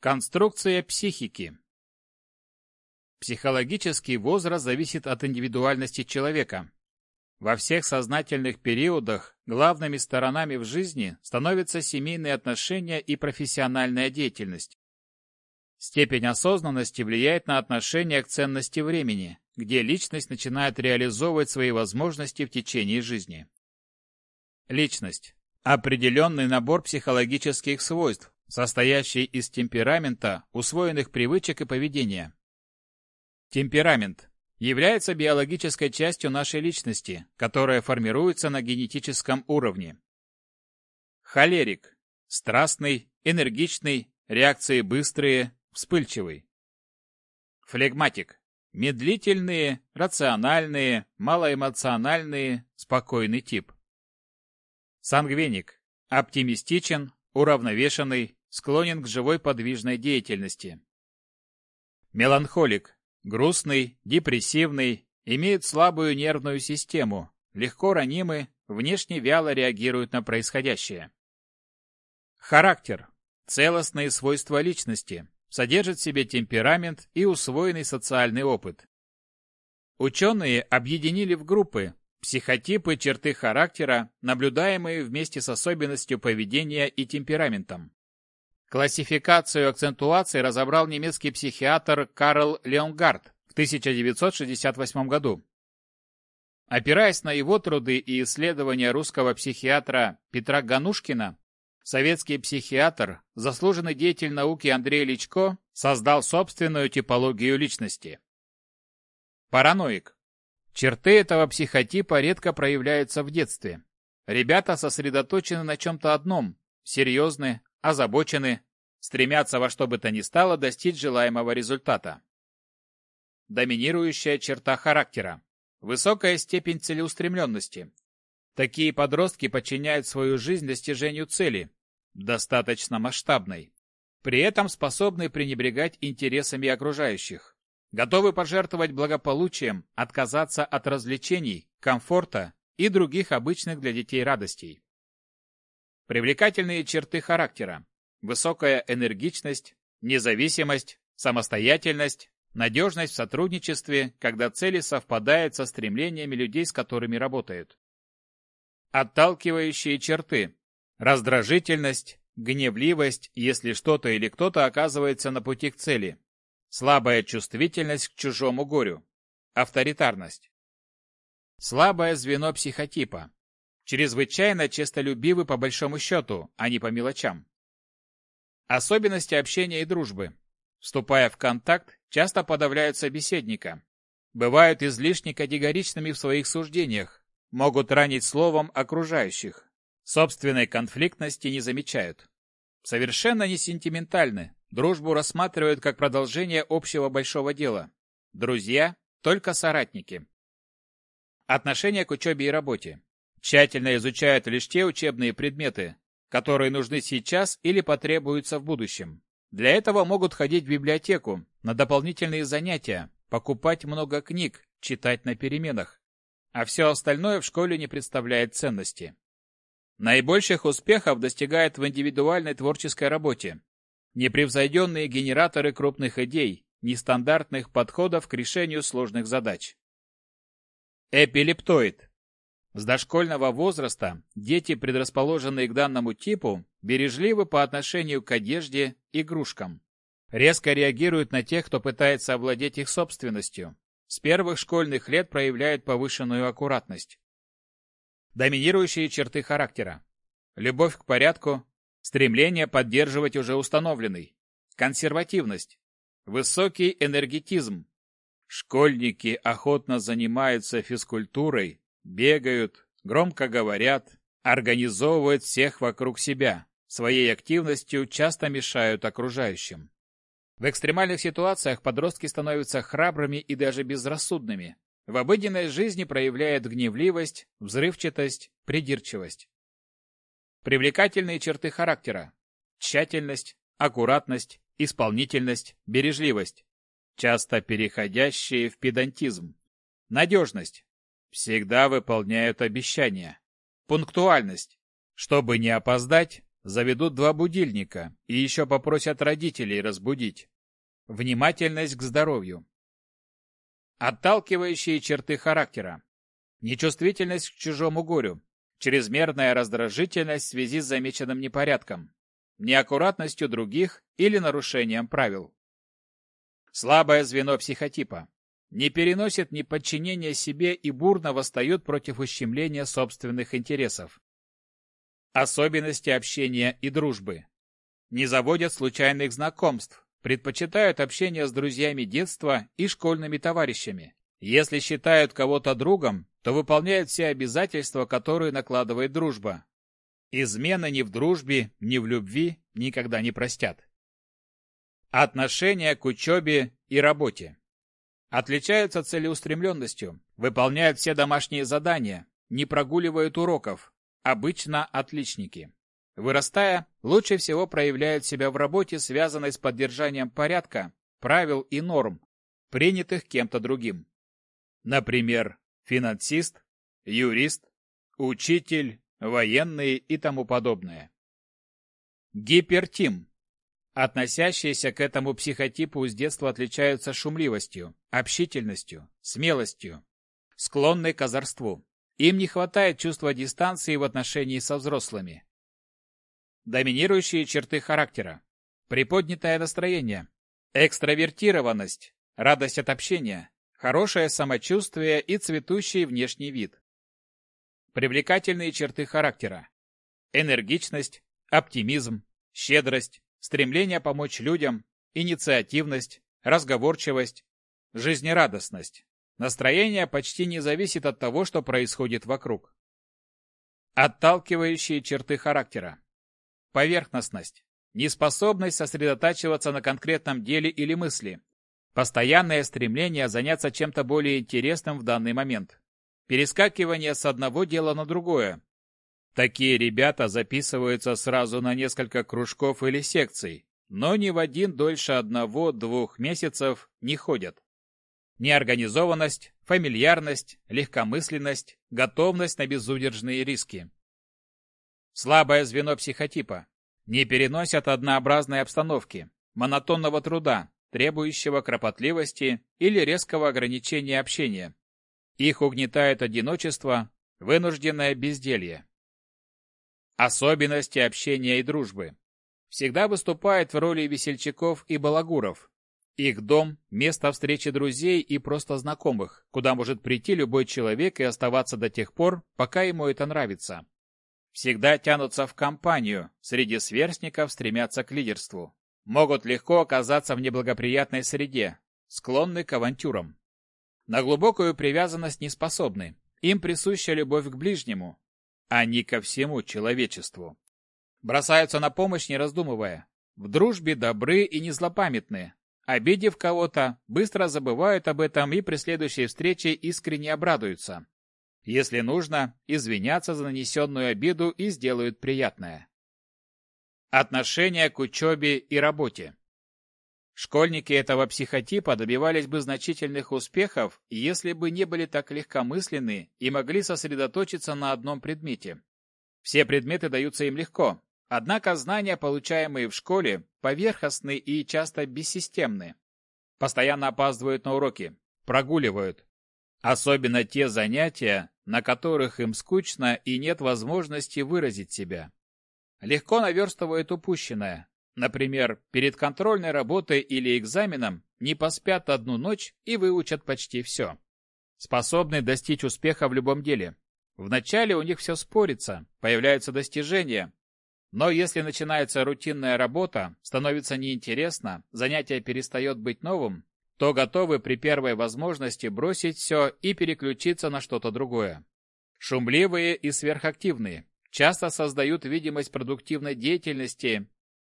Конструкция психики. Психологический возраст зависит от индивидуальности человека. Во всех сознательных периодах главными сторонами в жизни становятся семейные отношения и профессиональная деятельность. Степень осознанности влияет на отношение к ценности времени, где личность начинает реализовывать свои возможности в течение жизни. Личность – определенный набор психологических свойств, состоящий из темперамента, усвоенных привычек и поведения. Темперамент является биологической частью нашей личности, которая формируется на генетическом уровне. Холерик – страстный, энергичный, реакции быстрые, вспыльчивый. Флегматик – медлительные, рациональные, малоэмоциональные, спокойный тип. Сангвиник – оптимистичен, уравновешенный, склонен к живой подвижной деятельности. Меланхолик. Грустный, депрессивный, имеет слабую нервную систему, легко ранимы, внешне вяло реагируют на происходящее. Характер. Целостные свойства личности. Содержит в себе темперамент и усвоенный социальный опыт. Ученые объединили в группы психотипы черты характера, наблюдаемые вместе с особенностью поведения и темпераментом. Классификацию акцентуации разобрал немецкий психиатр Карл Леонгард в 1968 году. Опираясь на его труды и исследования русского психиатра Петра Ганушкина, советский психиатр, заслуженный деятель науки Андрей Личко создал собственную типологию личности. Параноик. Черты этого психотипа редко проявляются в детстве. Ребята сосредоточены на чем-то одном, серьезны, озабочены, стремятся во что бы то ни стало достичь желаемого результата. Доминирующая черта характера. Высокая степень целеустремленности. Такие подростки подчиняют свою жизнь достижению цели, достаточно масштабной. При этом способны пренебрегать интересами окружающих. Готовы пожертвовать благополучием, отказаться от развлечений, комфорта и других обычных для детей радостей. Привлекательные черты характера. Высокая энергичность, независимость, самостоятельность, надежность в сотрудничестве, когда цели совпадают со стремлениями людей, с которыми работают. Отталкивающие черты. Раздражительность, гневливость, если что-то или кто-то оказывается на пути к цели. Слабая чувствительность к чужому горю. Авторитарность. Слабое звено психотипа. Чрезвычайно честолюбивы по большому счету, а не по мелочам. Особенности общения и дружбы. Вступая в контакт, часто подавляют собеседника. Бывают излишне категоричными в своих суждениях, могут ранить словом окружающих. Собственной конфликтности не замечают. Совершенно не сентиментальны, дружбу рассматривают как продолжение общего большого дела. Друзья – только соратники. Отношение к учебе и работе. Тщательно изучают лишь те учебные предметы, которые нужны сейчас или потребуются в будущем. Для этого могут ходить в библиотеку, на дополнительные занятия, покупать много книг, читать на переменах. А все остальное в школе не представляет ценности. Наибольших успехов достигает в индивидуальной творческой работе. Непревзойденные генераторы крупных идей, нестандартных подходов к решению сложных задач. Эпилептоид с дошкольного возраста дети, предрасположенные к данному типу, бережливы по отношению к одежде, игрушкам. Резко реагируют на тех, кто пытается овладеть их собственностью. С первых школьных лет проявляют повышенную аккуратность. Доминирующие черты характера. Любовь к порядку, стремление поддерживать уже установленный, консервативность, высокий энергетизм. Школьники охотно занимаются физкультурой, бегают, громко говорят, организовывают всех вокруг себя, своей активностью часто мешают окружающим. В экстремальных ситуациях подростки становятся храбрыми и даже безрассудными. В обыденной жизни проявляют гневливость, взрывчатость, придирчивость. Привлекательные черты характера. Тщательность, аккуратность, исполнительность, бережливость. Часто переходящие в педантизм. Надежность, Всегда выполняют обещания. Пунктуальность. Чтобы не опоздать, Заведут два будильника и еще попросят родителей разбудить. Внимательность к здоровью. Отталкивающие черты характера. Нечувствительность к чужому горю. Чрезмерная раздражительность в связи с замеченным непорядком. Неаккуратностью других или нарушением правил. Слабое звено психотипа. Не переносит неподчинения себе и бурно восстает против ущемления собственных интересов. Особенности общения и дружбы. Не заводят случайных знакомств, предпочитают общение с друзьями детства и школьными товарищами. Если считают кого-то другом, то выполняют все обязательства, которые накладывает дружба. Измены ни в дружбе, ни в любви никогда не простят. Отношения к учебе и работе. Отличаются целеустремленностью, выполняют все домашние задания, не прогуливают уроков, обычно отличники. Вырастая, лучше всего проявляют себя в работе, связанной с поддержанием порядка, правил и норм, принятых кем-то другим. Например, финансист, юрист, учитель, военный и тому подобное. Гипертим Относящиеся к этому психотипу с детства отличаются шумливостью, общительностью, смелостью, склонны к озорству. Им не хватает чувства дистанции в отношении со взрослыми. Доминирующие черты характера. Приподнятое настроение, экстравертированность, радость от общения, хорошее самочувствие и цветущий внешний вид. Привлекательные черты характера. Энергичность, оптимизм, щедрость, стремление помочь людям, инициативность, разговорчивость, жизнерадостность. Настроение почти не зависит от того, что происходит вокруг. Отталкивающие черты характера. Поверхностность. Неспособность сосредотачиваться на конкретном деле или мысли. Постоянное стремление заняться чем-то более интересным в данный момент. Перескакивание с одного дела на другое, Такие ребята записываются сразу на несколько кружков или секций, но ни в один дольше одного-двух месяцев не ходят. Неорганизованность, фамильярность, легкомысленность, готовность на безудержные риски. Слабое звено психотипа. Не переносят однообразной обстановки, монотонного труда, требующего кропотливости или резкого ограничения общения. Их угнетает одиночество, вынужденное безделье. Особенности общения и дружбы. Всегда выступает в роли весельчаков и балагуров. Их дом – место встречи друзей и просто знакомых, куда может прийти любой человек и оставаться до тех пор, пока ему это нравится. Всегда тянутся в компанию, среди сверстников стремятся к лидерству. Могут легко оказаться в неблагоприятной среде, склонны к авантюрам. На глубокую привязанность не способны. Им присуща любовь к ближнему, а не ко всему человечеству. Бросаются на помощь, не раздумывая. В дружбе добры и не злопамятны. Обидев кого-то, быстро забывают об этом и при следующей встрече искренне обрадуются. Если нужно, извинятся за нанесенную обиду и сделают приятное. Отношение к учебе и работе. Школьники этого психотипа добивались бы значительных успехов, если бы не были так легкомысленны и могли сосредоточиться на одном предмете. Все предметы даются им легко, однако знания, получаемые в школе, поверхностны и часто бессистемны. Постоянно опаздывают на уроки, прогуливают. Особенно те занятия, на которых им скучно и нет возможности выразить себя. Легко наверстывают упущенное, Например, перед контрольной работой или экзаменом не поспят одну ночь и выучат почти все. Способны достичь успеха в любом деле. Вначале у них все спорится, появляются достижения. Но если начинается рутинная работа, становится неинтересно, занятие перестает быть новым, то готовы при первой возможности бросить все и переключиться на что-то другое. Шумливые и сверхактивные часто создают видимость продуктивной деятельности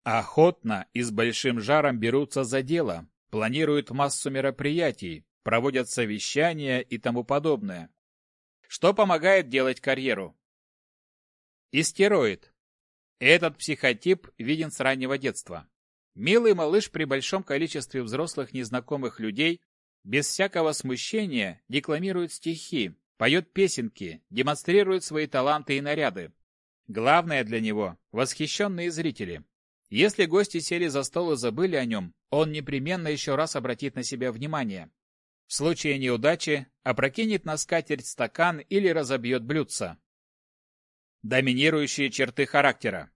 Охотно и с большим жаром берутся за дело, планируют массу мероприятий, проводят совещания и тому подобное. Что помогает делать карьеру? Истероид. Этот психотип виден с раннего детства. Милый малыш при большом количестве взрослых незнакомых людей без всякого смущения декламирует стихи, поет песенки, демонстрирует свои таланты и наряды. Главное для него – восхищенные зрители. Если гости сели за стол и забыли о нем, он непременно еще раз обратит на себя внимание. В случае неудачи опрокинет на скатерть стакан или разобьет блюдце. Доминирующие черты характера.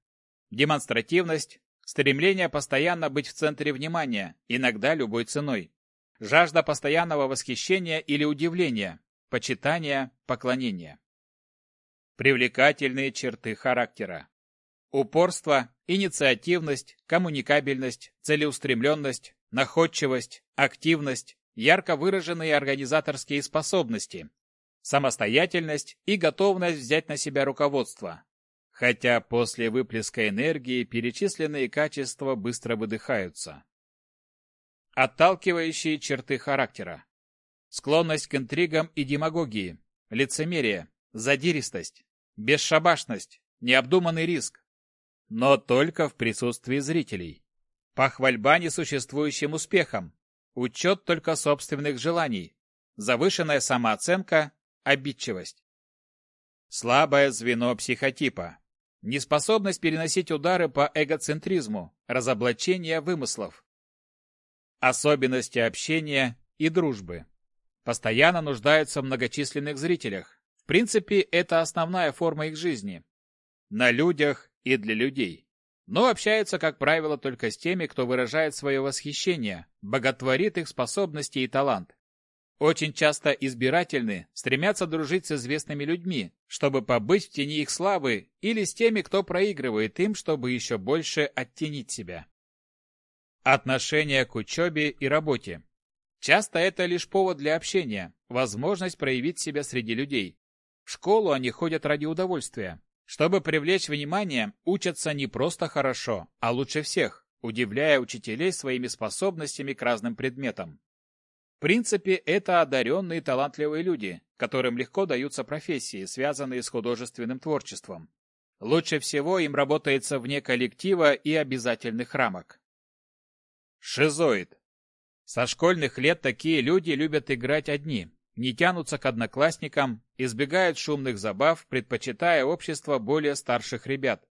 Демонстративность, стремление постоянно быть в центре внимания, иногда любой ценой. Жажда постоянного восхищения или удивления, почитания, поклонения. Привлекательные черты характера. Упорство, инициативность, коммуникабельность, целеустремленность, находчивость, активность, ярко выраженные организаторские способности, самостоятельность и готовность взять на себя руководство. Хотя после выплеска энергии перечисленные качества быстро выдыхаются. Отталкивающие черты характера. Склонность к интригам и демагогии, лицемерие, задиристость, бесшабашность, необдуманный риск. Но только в присутствии зрителей. Похвальба несуществующим успехом, учет только собственных желаний, завышенная самооценка, обидчивость. Слабое звено психотипа. Неспособность переносить удары по эгоцентризму, разоблачение вымыслов. Особенности общения и дружбы. Постоянно нуждаются в многочисленных зрителях. В принципе, это основная форма их жизни. На людях и для людей. Но общаются, как правило, только с теми, кто выражает свое восхищение, боготворит их способности и талант. Очень часто избирательны, стремятся дружить с известными людьми, чтобы побыть в тени их славы, или с теми, кто проигрывает им, чтобы еще больше оттенить себя. Отношение к учебе и работе. Часто это лишь повод для общения, возможность проявить себя среди людей. В школу они ходят ради удовольствия. Чтобы привлечь внимание, учатся не просто хорошо, а лучше всех, удивляя учителей своими способностями к разным предметам. В принципе, это одаренные талантливые люди, которым легко даются профессии, связанные с художественным творчеством. Лучше всего им работается вне коллектива и обязательных рамок. Шизоид. Со школьных лет такие люди любят играть одни, не тянутся к одноклассникам, избегают шумных забав, предпочитая общество более старших ребят.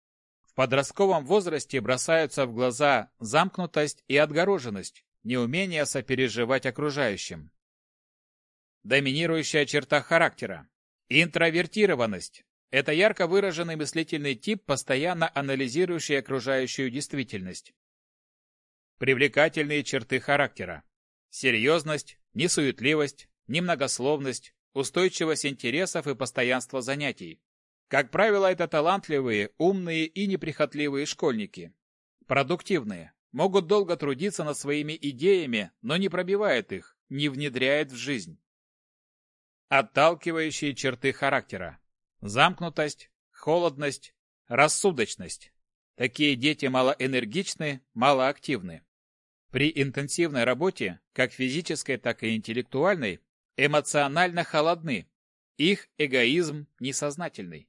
В подростковом возрасте бросаются в глаза замкнутость и отгороженность, неумение сопереживать окружающим. Доминирующая черта характера. Интровертированность. Это ярко выраженный мыслительный тип, постоянно анализирующий окружающую действительность. Привлекательные черты характера. Серьезность, несуетливость, немногословность, устойчивость интересов и постоянство занятий. Как правило, это талантливые, умные и неприхотливые школьники. Продуктивные, могут долго трудиться над своими идеями, но не пробивают их, не внедряют в жизнь. Отталкивающие черты характера. Замкнутость, холодность, рассудочность. Такие дети малоэнергичны, малоактивны. При интенсивной работе, как физической, так и интеллектуальной, эмоционально холодны. Их эгоизм несознательный.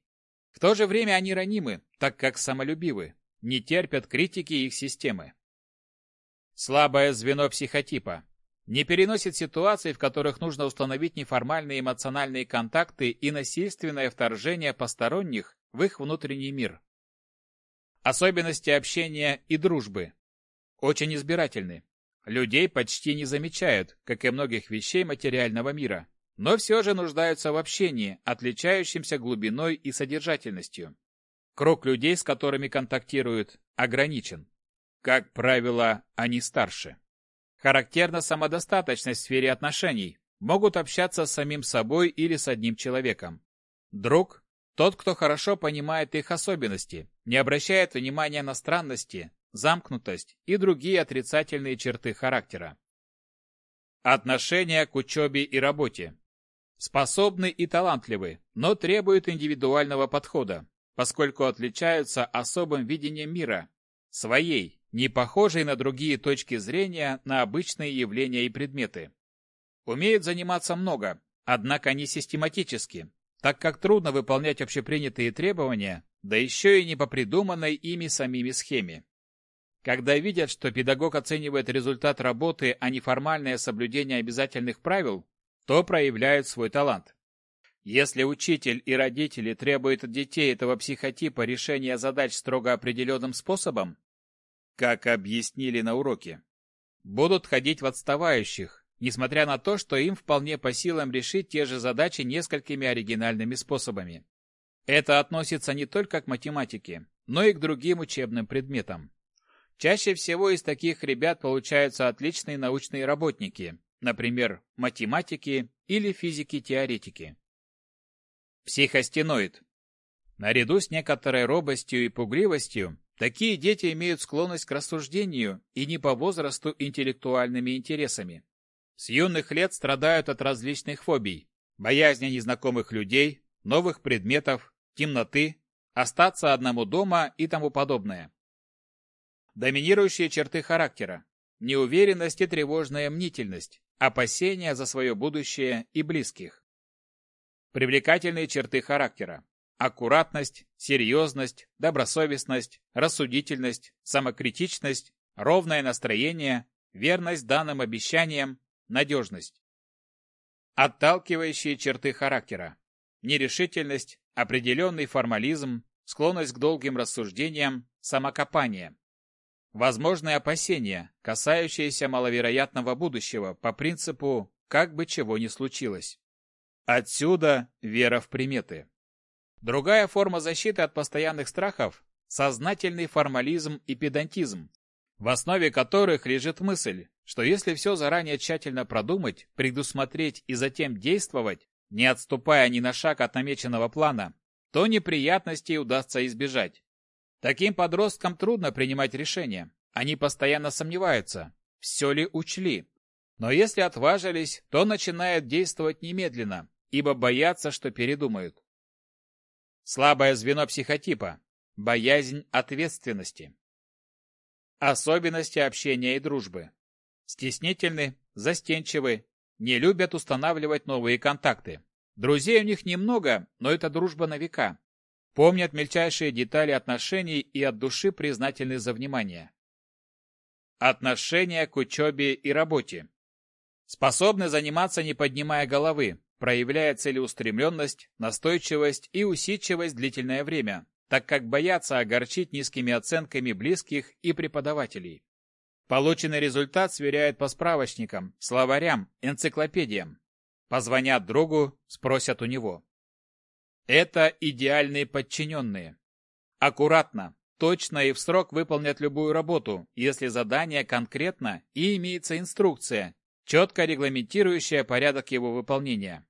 В то же время они ранимы, так как самолюбивы, не терпят критики их системы. Слабое звено психотипа. Не переносит ситуаций, в которых нужно установить неформальные эмоциональные контакты и насильственное вторжение посторонних в их внутренний мир. Особенности общения и дружбы. Очень избирательны. Людей почти не замечают, как и многих вещей материального мира, но все же нуждаются в общении, отличающемся глубиной и содержательностью. Круг людей, с которыми контактируют, ограничен. Как правило, они старше. Характерна самодостаточность в сфере отношений. Могут общаться с самим собой или с одним человеком. Друг – тот, кто хорошо понимает их особенности, не обращает внимания на странности, замкнутость и другие отрицательные черты характера. Отношение к учебе и работе. Способны и талантливы, но требуют индивидуального подхода, поскольку отличаются особым видением мира, своей, не похожей на другие точки зрения на обычные явления и предметы. Умеют заниматься много, однако не систематически, так как трудно выполнять общепринятые требования, да еще и не по придуманной ими самими схеме. Когда видят, что педагог оценивает результат работы, а не формальное соблюдение обязательных правил, то проявляют свой талант. Если учитель и родители требуют от детей этого психотипа решения задач строго определенным способом, как объяснили на уроке, будут ходить в отставающих, несмотря на то, что им вполне по силам решить те же задачи несколькими оригинальными способами. Это относится не только к математике, но и к другим учебным предметам. Чаще всего из таких ребят получаются отличные научные работники, например, математики или физики-теоретики. Психостеноид. Наряду с некоторой робостью и пугливостью, такие дети имеют склонность к рассуждению и не по возрасту интеллектуальными интересами. С юных лет страдают от различных фобий, боязни незнакомых людей, новых предметов, темноты, остаться одному дома и тому подобное. Доминирующие черты характера. Неуверенность и тревожная мнительность, опасения за свое будущее и близких. Привлекательные черты характера. Аккуратность, серьезность, добросовестность, рассудительность, самокритичность, ровное настроение, верность данным обещаниям, надежность. Отталкивающие черты характера. Нерешительность, определенный формализм, склонность к долгим рассуждениям, самокопание. Возможные опасения, касающиеся маловероятного будущего по принципу «как бы чего ни случилось». Отсюда вера в приметы. Другая форма защиты от постоянных страхов – сознательный формализм и педантизм, в основе которых лежит мысль, что если все заранее тщательно продумать, предусмотреть и затем действовать, не отступая ни на шаг от намеченного плана, то неприятностей удастся избежать. Таким подросткам трудно принимать решения. Они постоянно сомневаются, все ли учли. Но если отважились, то начинают действовать немедленно, ибо боятся, что передумают. Слабое звено психотипа – боязнь ответственности. Особенности общения и дружбы. Стеснительны, застенчивы, не любят устанавливать новые контакты. Друзей у них немного, но это дружба на века. Помнят мельчайшие детали отношений и от души признательны за внимание. Отношения к учебе и работе. Способны заниматься не поднимая головы, проявляя целеустремленность, настойчивость и усидчивость длительное время, так как боятся огорчить низкими оценками близких и преподавателей. Полученный результат сверяют по справочникам, словарям, энциклопедиям. Позвонят другу, спросят у него. Это идеальные подчиненные. Аккуратно, точно и в срок выполнят любую работу, если задание конкретно и имеется инструкция, четко регламентирующая порядок его выполнения.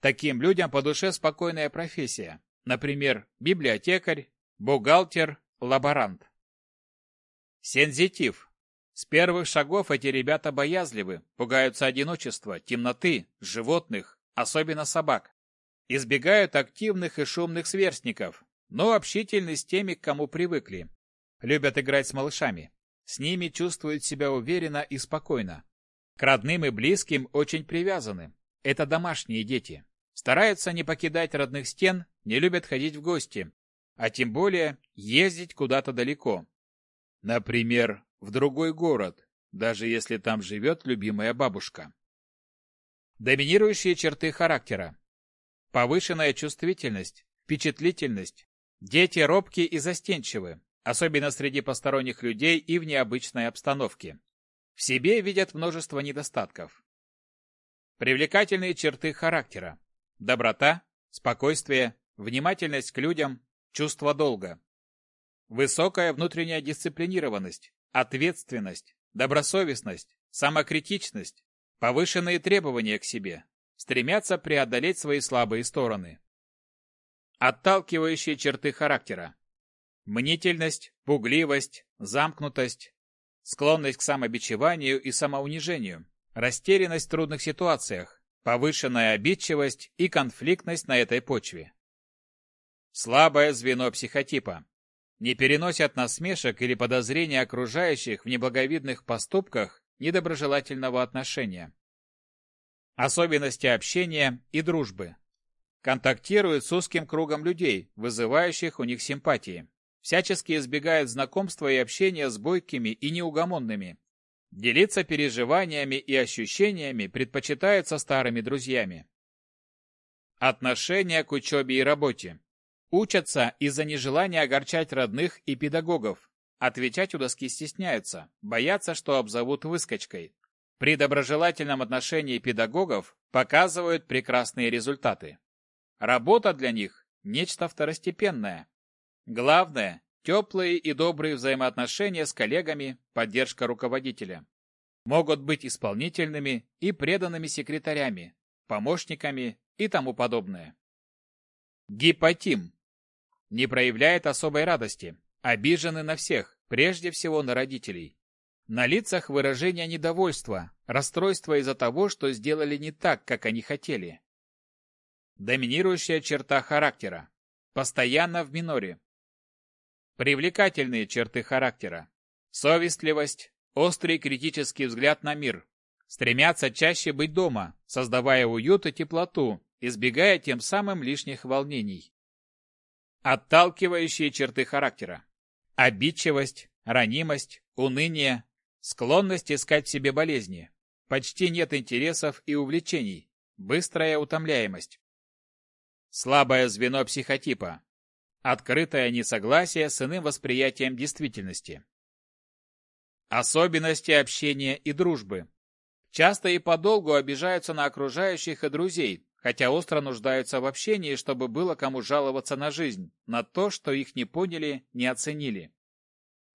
Таким людям по душе спокойная профессия, например, библиотекарь, бухгалтер, лаборант. Сензитив с первых шагов эти ребята боязливы, пугаются одиночества, темноты, животных, особенно собак. Избегают активных и шумных сверстников, но общительны с теми, к кому привыкли. Любят играть с малышами. С ними чувствуют себя уверенно и спокойно. К родным и близким очень привязаны. Это домашние дети. Стараются не покидать родных стен, не любят ходить в гости, а тем более ездить куда-то далеко. Например, в другой город, даже если там живет любимая бабушка. Доминирующие черты характера. Повышенная чувствительность, впечатлительность. Дети робкие и застенчивы, особенно среди посторонних людей и в необычной обстановке. В себе видят множество недостатков. Привлекательные черты характера. Доброта, спокойствие, внимательность к людям, чувство долга. Высокая внутренняя дисциплинированность, ответственность, добросовестность, самокритичность, повышенные требования к себе, стремятся преодолеть свои слабые стороны. Отталкивающие черты характера. Мнительность, пугливость, замкнутость, склонность к самобичеванию и самоунижению, растерянность в трудных ситуациях, повышенная обидчивость и конфликтность на этой почве. Слабое звено психотипа не переносят насмешек или подозрения окружающих в неблаговидных поступках недоброжелательного отношения. Особенности общения и дружбы. Контактируют с узким кругом людей, вызывающих у них симпатии. Всячески избегают знакомства и общения с бойкими и неугомонными. Делиться переживаниями и ощущениями предпочитают со старыми друзьями. Отношение к учебе и работе. Учатся из-за нежелания огорчать родных и педагогов. Отвечать у доски стесняются, боятся, что обзовут выскочкой. При доброжелательном отношении педагогов показывают прекрасные результаты. Работа для них – нечто второстепенное. Главное – теплые и добрые взаимоотношения с коллегами, поддержка руководителя. Могут быть исполнительными и преданными секретарями, помощниками и тому подобное. Гипотим. Не проявляет особой радости, обижены на всех, прежде всего на родителей. На лицах выражение недовольства, расстройство из-за того, что сделали не так, как они хотели. Доминирующая черта характера. Постоянно в миноре. Привлекательные черты характера. Совестливость, острый критический взгляд на мир. Стремятся чаще быть дома, создавая уют и теплоту, избегая тем самым лишних волнений. Отталкивающие черты характера. Обидчивость, ранимость, уныние, склонность искать в себе болезни. Почти нет интересов и увлечений. Быстрая утомляемость. Слабое звено психотипа. Открытое несогласие с иным восприятием действительности. Особенности общения и дружбы. Часто и подолгу обижаются на окружающих и друзей, хотя остро нуждаются в общении, чтобы было кому жаловаться на жизнь, на то, что их не поняли, не оценили.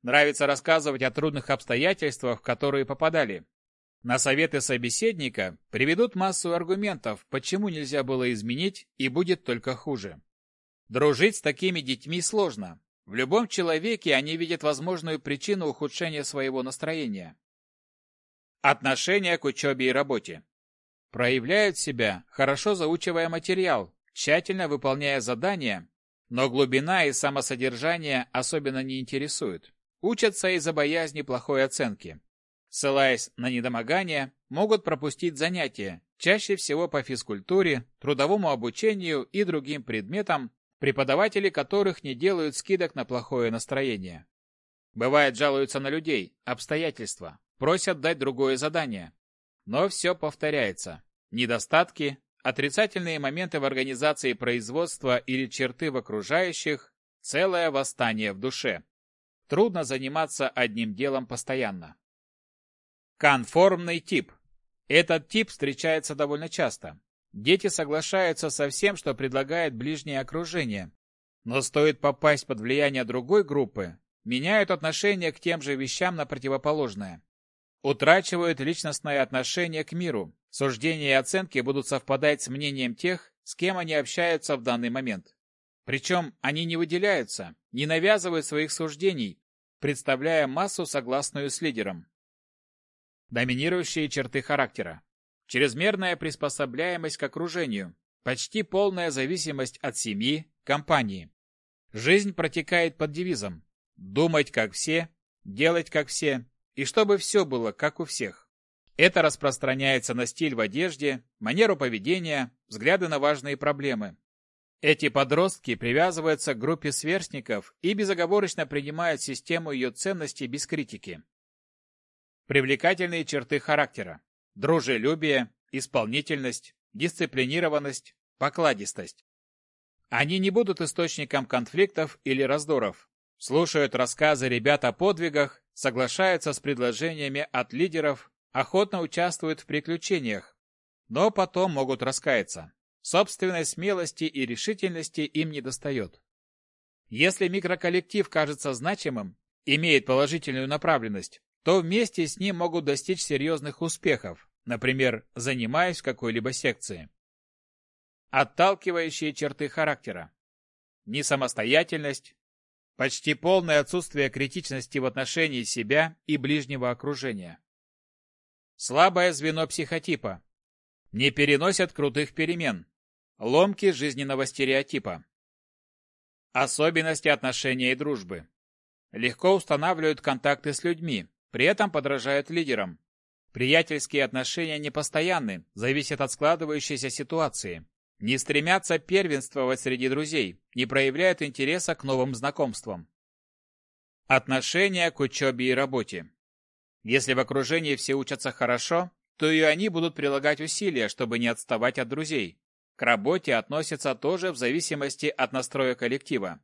Нравится рассказывать о трудных обстоятельствах, в которые попадали. На советы собеседника приведут массу аргументов, почему нельзя было изменить и будет только хуже. Дружить с такими детьми сложно. В любом человеке они видят возможную причину ухудшения своего настроения. Отношение к учебе и работе. Проявляют себя, хорошо заучивая материал, тщательно выполняя задания, но глубина и самосодержание особенно не интересуют. Учатся из-за боязни плохой оценки ссылаясь на недомогание, могут пропустить занятия, чаще всего по физкультуре, трудовому обучению и другим предметам, преподаватели которых не делают скидок на плохое настроение. Бывает, жалуются на людей, обстоятельства, просят дать другое задание. Но все повторяется. Недостатки, отрицательные моменты в организации производства или черты в окружающих, целое восстание в душе. Трудно заниматься одним делом постоянно. Конформный тип. Этот тип встречается довольно часто. Дети соглашаются со всем, что предлагает ближнее окружение. Но стоит попасть под влияние другой группы, меняют отношение к тем же вещам на противоположное. Утрачивают личностное отношение к миру. Суждения и оценки будут совпадать с мнением тех, с кем они общаются в данный момент. Причем они не выделяются, не навязывают своих суждений, представляя массу согласную с лидером. Доминирующие черты характера. Чрезмерная приспособляемость к окружению. Почти полная зависимость от семьи, компании. Жизнь протекает под девизом «думать как все», «делать как все» и чтобы все было как у всех. Это распространяется на стиль в одежде, манеру поведения, взгляды на важные проблемы. Эти подростки привязываются к группе сверстников и безоговорочно принимают систему ее ценностей без критики. Привлекательные черты характера. Дружелюбие, исполнительность, дисциплинированность, покладистость. Они не будут источником конфликтов или раздоров. Слушают рассказы ребят о подвигах, соглашаются с предложениями от лидеров, охотно участвуют в приключениях, но потом могут раскаяться. Собственной смелости и решительности им не достает. Если микроколлектив кажется значимым, имеет положительную направленность, то вместе с ним могут достичь серьезных успехов, например, занимаясь в какой-либо секции. Отталкивающие черты характера. Несамостоятельность, почти полное отсутствие критичности в отношении себя и ближнего окружения. Слабое звено психотипа. Не переносят крутых перемен. Ломки жизненного стереотипа. Особенности отношения и дружбы. Легко устанавливают контакты с людьми, при этом подражают лидерам. Приятельские отношения непостоянны, зависят от складывающейся ситуации. Не стремятся первенствовать среди друзей, не проявляют интереса к новым знакомствам. Отношения к учебе и работе. Если в окружении все учатся хорошо, то и они будут прилагать усилия, чтобы не отставать от друзей. К работе относятся тоже в зависимости от настроя коллектива.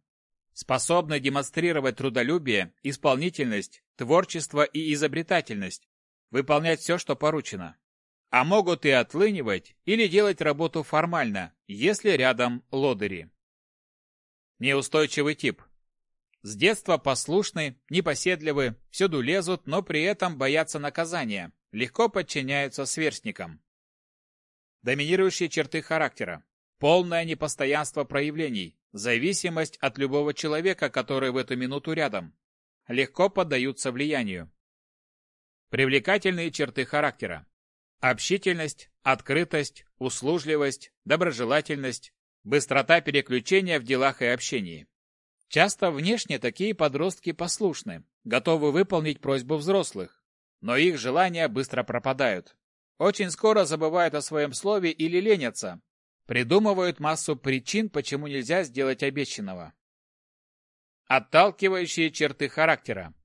Способны демонстрировать трудолюбие, исполнительность, творчество и изобретательность, выполнять все, что поручено. А могут и отлынивать или делать работу формально, если рядом лодыри. Неустойчивый тип. С детства послушны, непоседливы, всюду лезут, но при этом боятся наказания, легко подчиняются сверстникам. Доминирующие черты характера. Полное непостоянство проявлений, зависимость от любого человека, который в эту минуту рядом. Легко поддаются влиянию. Привлекательные черты характера. Общительность, открытость, услужливость, доброжелательность, быстрота переключения в делах и общении. Часто внешне такие подростки послушны, готовы выполнить просьбу взрослых, но их желания быстро пропадают. Очень скоро забывают о своем слове или ленятся. Придумывают массу причин, почему нельзя сделать обещанного. Отталкивающие черты характера.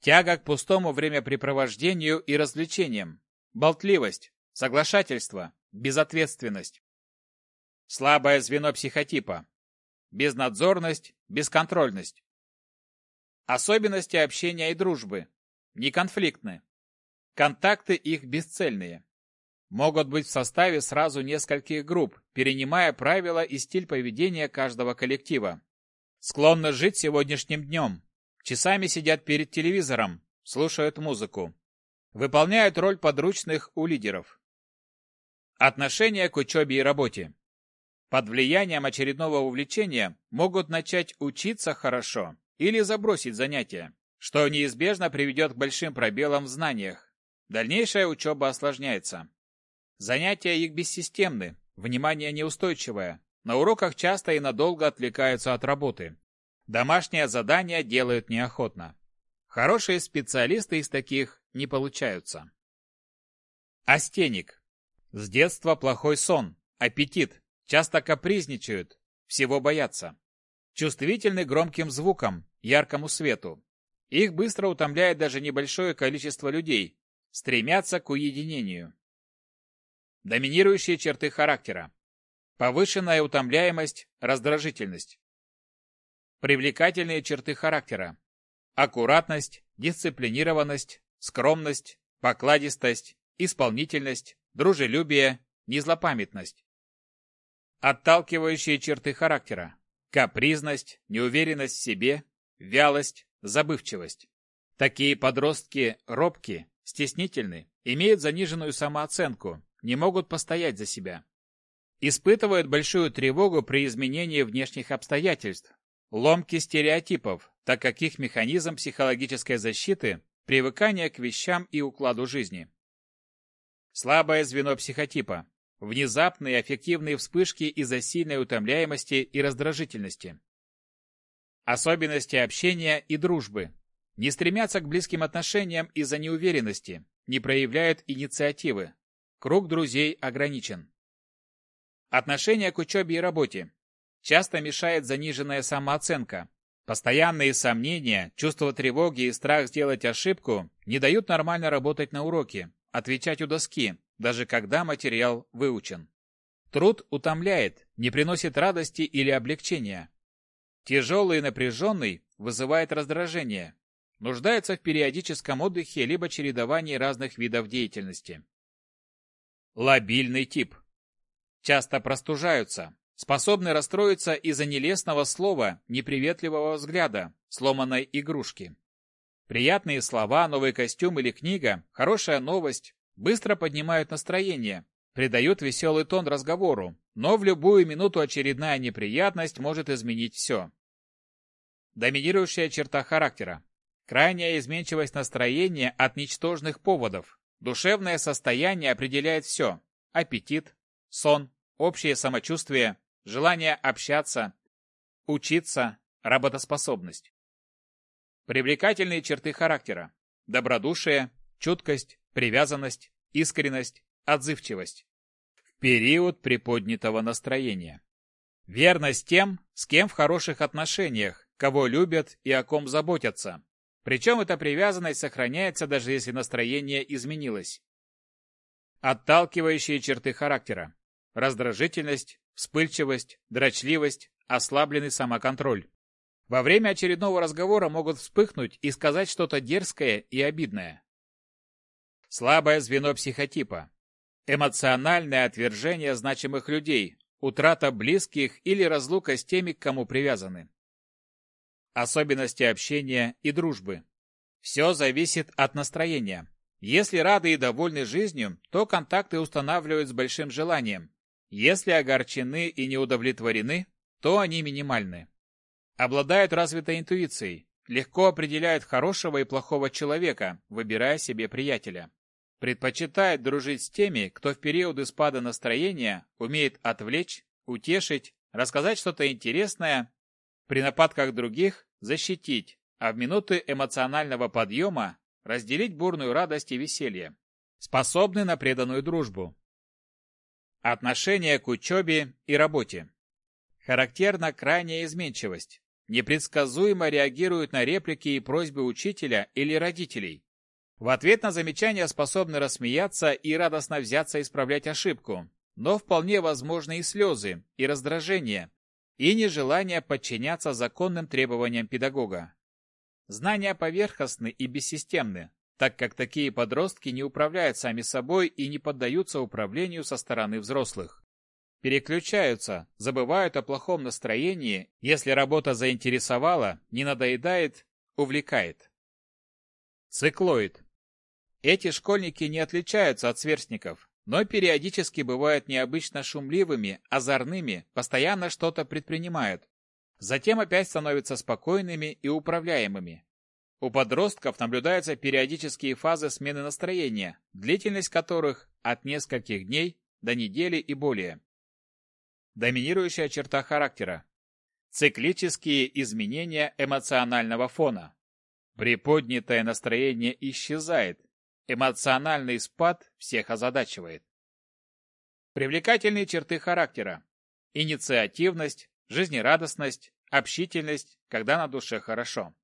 Тяга к пустому времяпрепровождению и развлечениям. Болтливость, соглашательство, безответственность. Слабое звено психотипа. Безнадзорность, бесконтрольность. Особенности общения и дружбы. Неконфликтны. Контакты их бесцельные. Могут быть в составе сразу нескольких групп, перенимая правила и стиль поведения каждого коллектива. Склонны жить сегодняшним днем. Часами сидят перед телевизором, слушают музыку. Выполняют роль подручных у лидеров. Отношение к учебе и работе. Под влиянием очередного увлечения могут начать учиться хорошо или забросить занятия, что неизбежно приведет к большим пробелам в знаниях. Дальнейшая учеба осложняется. Занятия их бессистемны, внимание неустойчивое, на уроках часто и надолго отвлекаются от работы. Домашние задания делают неохотно. Хорошие специалисты из таких не получаются. Астеник. С детства плохой сон, аппетит, часто капризничают, всего боятся. Чувствительны громким звукам, яркому свету. Их быстро утомляет даже небольшое количество людей, стремятся к уединению. Доминирующие черты характера. Повышенная утомляемость, раздражительность. Привлекательные черты характера. Аккуратность, дисциплинированность, скромность, покладистость, исполнительность, дружелюбие, незлопамятность. Отталкивающие черты характера. Капризность, неуверенность в себе, вялость, забывчивость. Такие подростки робки, стеснительны, имеют заниженную самооценку, не могут постоять за себя. Испытывают большую тревогу при изменении внешних обстоятельств, ломки стереотипов, так как их механизм психологической защиты – привыкание к вещам и укладу жизни. Слабое звено психотипа – внезапные аффективные вспышки из-за сильной утомляемости и раздражительности. Особенности общения и дружбы не стремятся к близким отношениям из-за неуверенности, не проявляют инициативы. Круг друзей ограничен. Отношение к учебе и работе. Часто мешает заниженная самооценка. Постоянные сомнения, чувство тревоги и страх сделать ошибку не дают нормально работать на уроке, отвечать у доски, даже когда материал выучен. Труд утомляет, не приносит радости или облегчения. Тяжелый и напряженный вызывает раздражение, нуждается в периодическом отдыхе либо чередовании разных видов деятельности. Лобильный тип. Часто простужаются, способны расстроиться из-за нелестного слова, неприветливого взгляда, сломанной игрушки. Приятные слова, новый костюм или книга, хорошая новость быстро поднимают настроение, придают веселый тон разговору, но в любую минуту очередная неприятность может изменить все. Доминирующая черта характера. Крайняя изменчивость настроения от ничтожных поводов. Душевное состояние определяет все. Аппетит, сон, общее самочувствие, желание общаться, учиться, работоспособность. Привлекательные черты характера. Добродушие, чуткость, привязанность, искренность, отзывчивость. В период приподнятого настроения. Верность тем, с кем в хороших отношениях, кого любят и о ком заботятся. Причем эта привязанность сохраняется даже если настроение изменилось. Отталкивающие черты характера. раздражительность, вспыльчивость, дрочливость, ослабленный самоконтроль. Во время очередного разговора могут вспыхнуть и сказать что-то дерзкое и обидное. Слабое звено психотипа. Эмоциональное отвержение значимых людей, утрата близких или разлука с теми, к кому привязаны. Особенности общения и дружбы. Все зависит от настроения. Если рады и довольны жизнью, то контакты устанавливают с большим желанием. Если огорчены и не удовлетворены, то они минимальны. Обладают развитой интуицией, легко определяют хорошего и плохого человека, выбирая себе приятеля. Предпочитает дружить с теми, кто в периоды спада настроения умеет отвлечь, утешить, рассказать что-то интересное, при нападках других защитить, а в минуты эмоционального подъема разделить бурную радость и веселье, способны на преданную дружбу. Отношение к учебе и работе. Характерна крайняя изменчивость. Непредсказуемо реагируют на реплики и просьбы учителя или родителей. В ответ на замечания способны рассмеяться и радостно взяться исправлять ошибку, но вполне возможны и слезы, и раздражение, и нежелание подчиняться законным требованиям педагога. Знания поверхностны и бессистемны, так как такие подростки не управляют сами собой и не поддаются управлению со стороны взрослых. Переключаются, забывают о плохом настроении, если работа заинтересовала, не надоедает, увлекает. Циклоид. Эти школьники не отличаются от сверстников, но периодически бывают необычно шумливыми, озорными, постоянно что-то предпринимают, Затем опять становятся спокойными и управляемыми. У подростков наблюдаются периодические фазы смены настроения, длительность которых от нескольких дней до недели и более. Доминирующая черта характера. Циклические изменения эмоционального фона. Приподнятое настроение исчезает. Эмоциональный спад всех озадачивает. Привлекательные черты характера. Инициативность, жизнерадостность, общительность, когда на душе хорошо.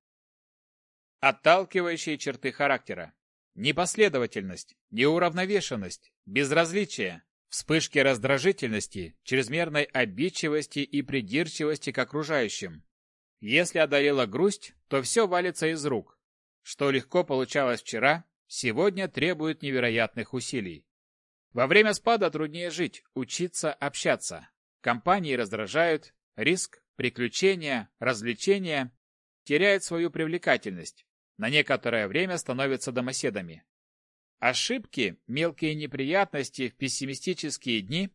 Отталкивающие черты характера. Непоследовательность, неуравновешенность, безразличие, вспышки раздражительности, чрезмерной обидчивости и придирчивости к окружающим. Если одолела грусть, то все валится из рук. Что легко получалось вчера, сегодня требует невероятных усилий. Во время спада труднее жить, учиться, общаться. Компании раздражают, Риск, приключения, развлечения теряют свою привлекательность, на некоторое время становятся домоседами. Ошибки, мелкие неприятности в пессимистические дни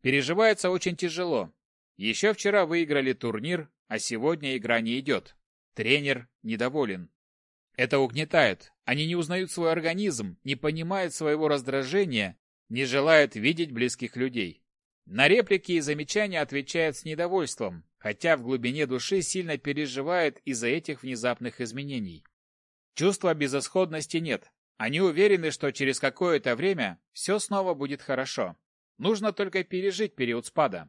переживаются очень тяжело. Еще вчера выиграли турнир, а сегодня игра не идет. Тренер недоволен. Это угнетает. Они не узнают свой организм, не понимают своего раздражения, не желают видеть близких людей. На реплики и замечания отвечает с недовольством, хотя в глубине души сильно переживает из-за этих внезапных изменений. Чувства безысходности нет. Они уверены, что через какое-то время все снова будет хорошо. Нужно только пережить период спада.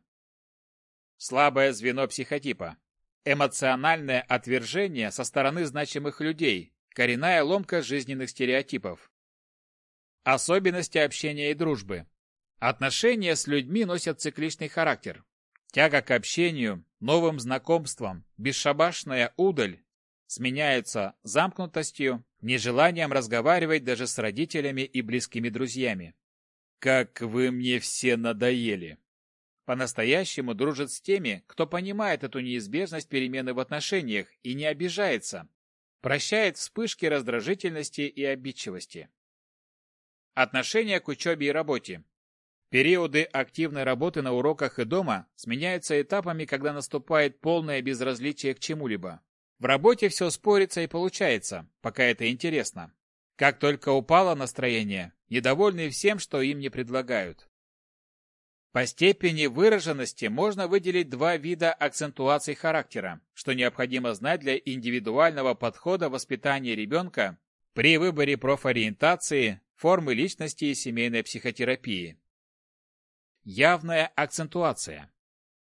Слабое звено психотипа. Эмоциональное отвержение со стороны значимых людей, коренная ломка жизненных стереотипов. Особенности общения и дружбы. Отношения с людьми носят цикличный характер. Тяга к общению, новым знакомствам, бесшабашная удаль сменяются замкнутостью, нежеланием разговаривать даже с родителями и близкими друзьями. «Как вы мне все надоели!» По-настоящему дружит с теми, кто понимает эту неизбежность перемены в отношениях и не обижается, прощает вспышки раздражительности и обидчивости. Отношение к учебе и работе. Периоды активной работы на уроках и дома сменяются этапами, когда наступает полное безразличие к чему-либо. В работе все спорится и получается, пока это интересно. Как только упало настроение, недовольны всем, что им не предлагают. По степени выраженности можно выделить два вида акцентуаций характера, что необходимо знать для индивидуального подхода воспитания ребенка при выборе профориентации, формы личности и семейной психотерапии. Явная акцентуация.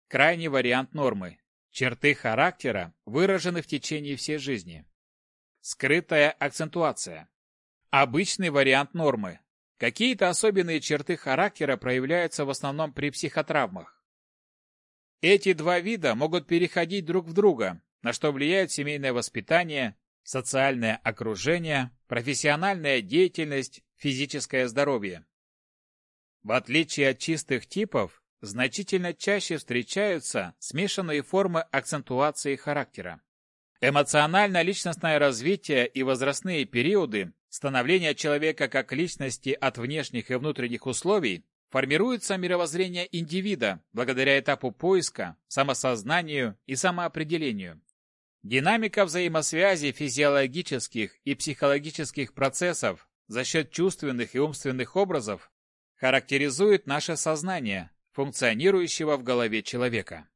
Крайний вариант нормы. Черты характера выражены в течение всей жизни. Скрытая акцентуация. Обычный вариант нормы. Какие-то особенные черты характера проявляются в основном при психотравмах. Эти два вида могут переходить друг в друга, на что влияет семейное воспитание, социальное окружение, профессиональная деятельность, физическое здоровье. В отличие от чистых типов, значительно чаще встречаются смешанные формы акцентуации характера. Эмоционально-личностное развитие и возрастные периоды становления человека как личности от внешних и внутренних условий формируется мировоззрение индивида благодаря этапу поиска, самосознанию и самоопределению. Динамика взаимосвязи физиологических и психологических процессов за счет чувственных и умственных образов характеризует наше сознание, функционирующего в голове человека.